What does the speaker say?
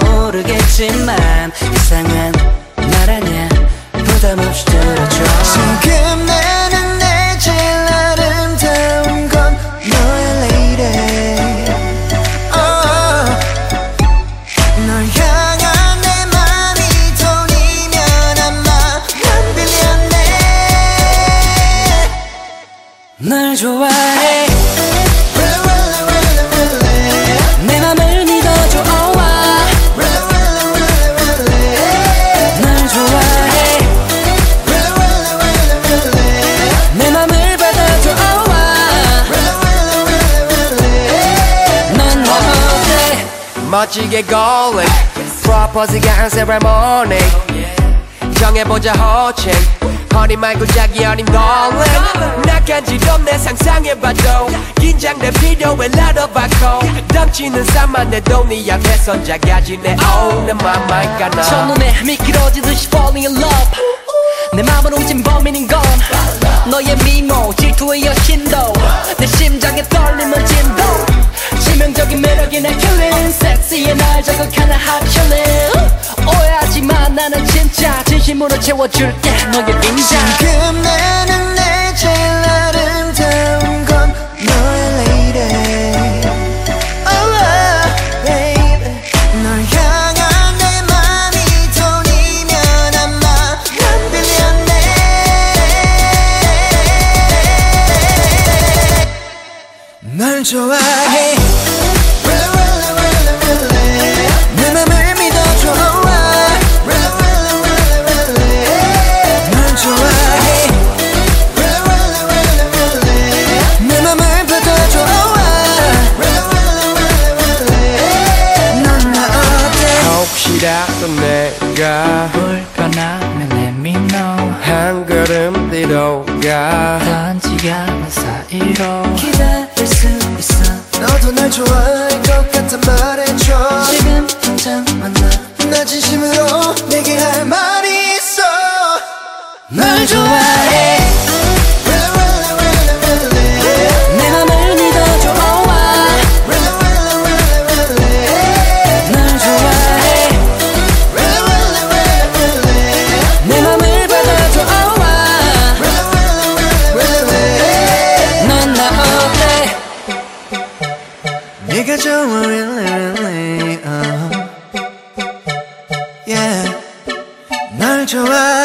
모르겠지만 이상한 말 아냐 부담 없이 들어줘. 지금 나는 내 제일 아름다운 건 너의 lady oh. 널 향한 내 맘이 돈이면 아마 난 빌렸네 널 좋아해 멋지게 golden 프로포즈가 한 세레모니 정해보자 호칭. 허니 말고 자기 어린 darling 나 간지럽네 상상해봐도 긴장돼 필요해 라더바코 넘치는 삶만 내도 네 작아지네 oh 내 맘만 가나 첫눈에 미끄러지듯이 falling in love. 내 맘을 훔친 범인인 건 너의 미모 질투의 여신도. 내 심장에 진동 치명적인 매력이 날 killing. 섹시해 날 자극하는 hot killing. 오해하지 마 나는 진짜 진심으로 채워줄게. 너의 빈자. 지금 나는 내 제일 아름다운 건 너의 lady. Oh, baby. 널 향한 내 맘이 돈이면 아마 난 빌렸네 널 좋아해 혹시라도 내가 뭘 꺼나면 let me know 한 걸음 뒤로 가. 던지지 않은 사이로? 기다릴 수 있어. 너도 날 좋아할 것 같아 말해줘. 지금 당장 만나. 나 진심으로 내게 할 말이 있어. 널 좋아해 네가 좋아 really really uh. Yeah 널 좋아